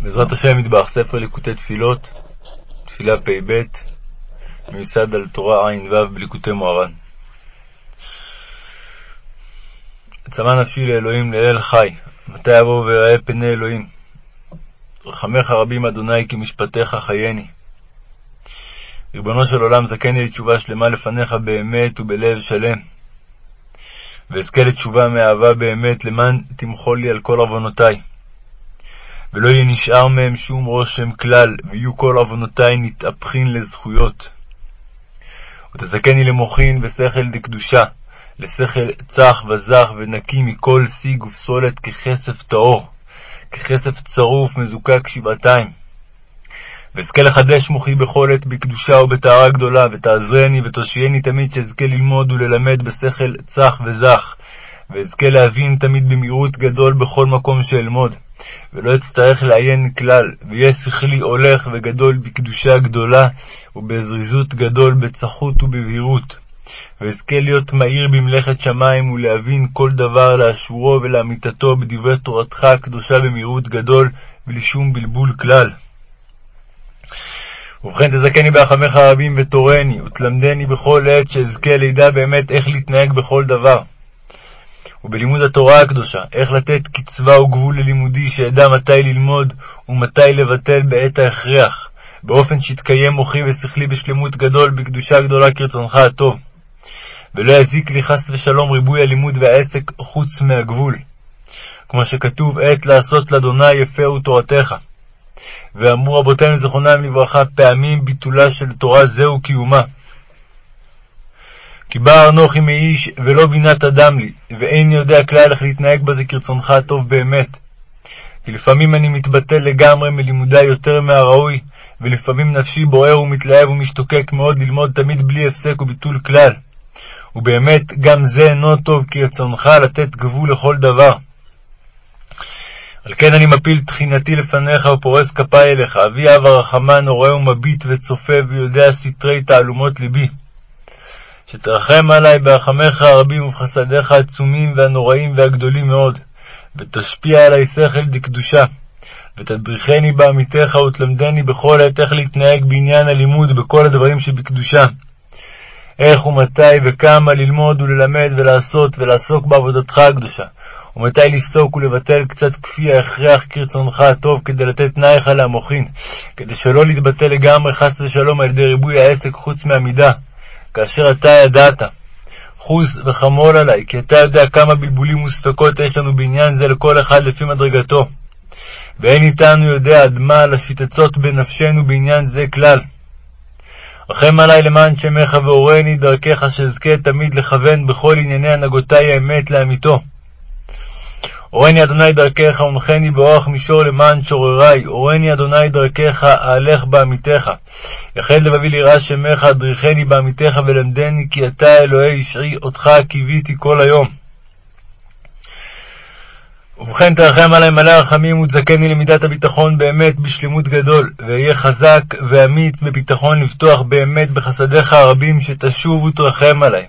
בעזרת השם מטבח, ספר ליקוטי תפילות, תפילה פ"ב, מיוסד על תורה ע"ו בליקוטי מוהר"ן. צמא נפשי לאלוהים לאל חי, מתי אבוא ואראה פני אלוהים? רחמך רבים אדוני כי משפטיך חייני. ריבונו של עולם, זכני לתשובה שלמה לפניך באמת ובלב שלם. ואזכה לתשובה מאהבה באמת, למען תמחול לי על כל עוונותי. ולא יהיה נשאר מהם שום רושם כלל, ויהיו כל עוונותי נתהפכין לזכויות. ותזכני למוחין ושכל דקדושה, לשכל צח וזך ונקי מכל שיג ופסולת ככסף טהור, ככסף צרוף מזוקק שבעתיים. ואזכה לחדש מוחי בכל עת בקדושה ובטהרה גדולה, ותעזרני ותושייני תמיד שאזכה ללמוד וללמד בשכל צח וזך, ואזכה להבין תמיד במהירות גדול בכל מקום שאלמוד, ולא אצטרך לעיין כלל, ויהיה שכלי הולך וגדול בקדושה גדולה, ובזריזות גדול בצחות ובבהירות. ואזכה להיות מהיר במלאכת שמים, ולהבין כל דבר לאשורו ולאמיתתו בדברי תורתך הקדושה במהירות גדול, בלי שום בלבול כלל. ובכן תזכני ברחמך הרבים ותורני, ותלמדני בכל עת שאזכה לידע באמת איך להתנהג בכל דבר. ובלימוד התורה הקדושה, איך לתת קצבה וגבול ללימודי, שאדע מתי ללמוד ומתי לבטל בעת ההכרח, באופן שיתקיים מוחי ושכלי בשלמות גדול, בקדושה גדולה כרצונך הטוב. ולא יזיק לי חס ושלום ריבוי הלימוד והעסק חוץ מהגבול. כמו שכתוב, עת לעשות לאדוני יפהו תורתך. ואמרו רבותינו זכרונם לברכה, פעמים ביטולה של תורה זהו קיומה. כי בא ארנוכי מאיש ולא בינת אדם לי, ואין יודע כלל איך להתנהג בזה כרצונך הטוב באמת. כי לפעמים אני מתבטל לגמרי מלימודי יותר מהראוי, ולפעמים נפשי בוער ומתלהב ומשתוקק מאוד ללמוד תמיד בלי הפסק וביטול כלל. ובאמת, גם זה אינו טוב, כי רצונך לתת גבול לכל דבר. על כן אני מפיל תחינתי לפניך ופורס כפי אליך, אבי אב הרחמן, רואה ומביט וצופה ויודע סתרי תעלומות ליבי. שתרחם עלי ברחמך הרבים ובחסדיך העצומים והנוראים והגדולים מאוד, ותשפיע עלי שכל דקדושה, ותדריכני בעמיתך ותלמדני בכל עת איך להתנהג בעניין הלימוד בכל הדברים שבקדושה. איך ומתי וכמה ללמוד וללמד ולעשות ולעסוק בעבודתך הקדושה, ומתי לפסוק ולבטל קצת כפי ההכרח כרצונך הטוב כדי לתת תנאיך להמוחין, כדי שלא להתבטל לגמרי חס ושלום על ידי ריבוי העסק חוץ מעמידה, כאשר אתה ידעת. חוס וחמול עלי, כי אתה יודע כמה בלבולים וספקות יש לנו בעניין זה לכל אחד לפי מדרגתו. ואין איתנו יודע עד מה לשיטצות בנפשנו בעניין זה כלל. רחם עלי למען שמך והורני דרכך שאזכה תמיד לכוון בכל ענייני הנהגותי האמת לאמיתו. הורני אדוני דרכך, ונחני באורח מישור למען שוררי, הורני אדוני דרכך, אהלך בעמיתך. יחד לבבי ליראה שמך, אדריכני בעמיתך ולמדני, כי אתה אלוהי ישעי, אותך קיוויתי כל היום. ובכן תרחם עלי מלא רחמים ותזכני למידת הביטחון באמת בשלמות גדול, ואהיה חזק ואמיץ בביטחון לבטוח באמת בחסדיך הרבים, שתשוב ותרחם עלי,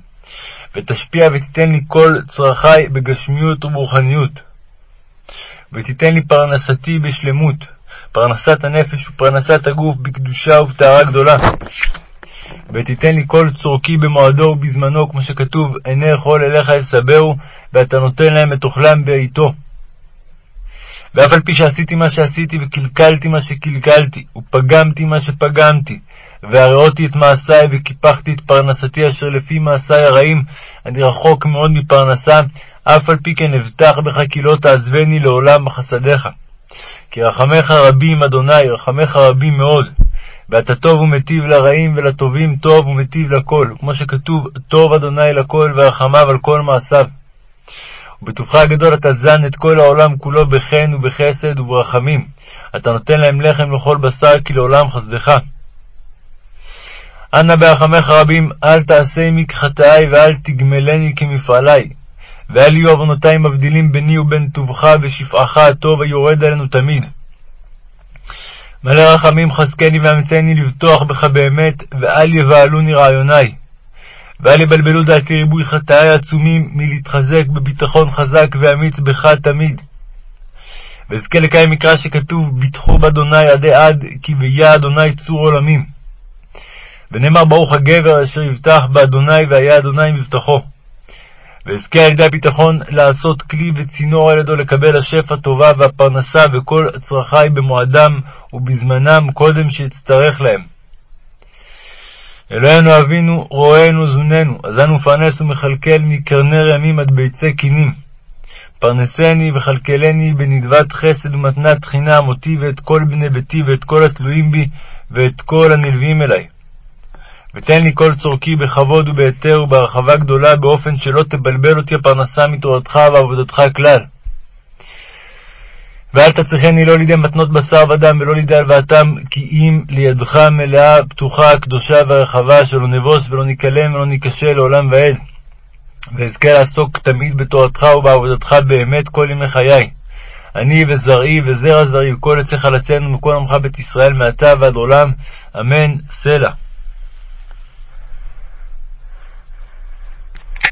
ותשפיע ותיתן לי כל צרכי בגשמיות וברוחניות. ותיתן לי פרנסתי בשלמות, פרנסת הנפש ופרנסת הגוף בקדושה ובטהרה גדולה. ותיתן לי כל צורכי במועדו ובזמנו, כמו שכתוב, עיני יכול אליך יסבהו, ואתה נותן להם את אוכלם בעתו. ואף על פי שעשיתי מה שעשיתי, וקלקלתי מה שקלקלתי, ופגמתי מה שפגמתי, והראותי את מעשיי, וקיפחתי את פרנסתי אשר לפי מעשיי הרעים, אני רחוק מאוד מפרנסה, אף על פי כן אבטח בך כי לא תעזבני לעולם בחסדיך. כי רחמך רבים, אדוני, רחמך רבים מאוד. ואתה טוב ומטיב לרעים ולטובים טוב ומטיב לכל, כמו שכתוב, טוב אדוני לכל ורחמיו על כל מעשיו. ובטובך הגדול אתה זן את כל העולם כולו בחן ובחסד וברחמים. אתה נותן להם לחם לכל בשר, כי לעולם חסדך. אנא ברחמך רבים, אל תעשה עמי כחטאי, ואל תגמלני כמפעלי. ואל יהיו עוונותי מבדילים ביני ובין טובך ושפעך הטוב היורד עלינו תמיד. מלא רחמים חזקני ואמצני לבטוח בך באמת, ואל יבהלוני רעיוני. ואל יבלבלו דעתי ריבוי חטאי עצומים מלהתחזק בביטחון חזק ואמיץ בך תמיד. ואזכה לקיים מקרא שכתוב, ביטחו באדוני עדי עד, כי ויה אדוני צור עולמים. ונאמר ברוך הגבר אשר יבטח באדוני והיה אדוני מבטחו. ואזכה על ידי הביטחון לעשות כלי וצינור על ידו לקבל השפע טובה והפרנסה וכל צרכי במועדם ובזמנם קודם שאצטרך להם. אלוהינו אבינו, רואינו זוננו, אזנו מפרנס ומכלכל מקרנר ימים עד ביצי קינים. פרנסני וכלכלני בנדבת חסד ומתנת חינם אותי ואת כל בני ביתי ואת כל התלויים בי ואת כל הנלווים אלי. ותן לי כל צורכי בכבוד ובהיתר ובהרחבה גדולה, באופן שלא תבלבל אותי הפרנסה מתורתך ועבודתך כלל. ואל תצריכני לא לידי מתנות בשר ודם, ולא לידי הלוואתם, כי אם לידך מלאה, פתוחה, קדושה ורחבה, שלא נבוס ולא ניכלם ולא ניכשל לעולם ועד. ואזכה לעסוק תמיד בתורתך ובעבודתך באמת כל ימי חיי. אני וזרעי וזרע זרעי וכל יצא חלצינו מכל עמך בית ישראל מעתה ועד עולם, אמן, סלע.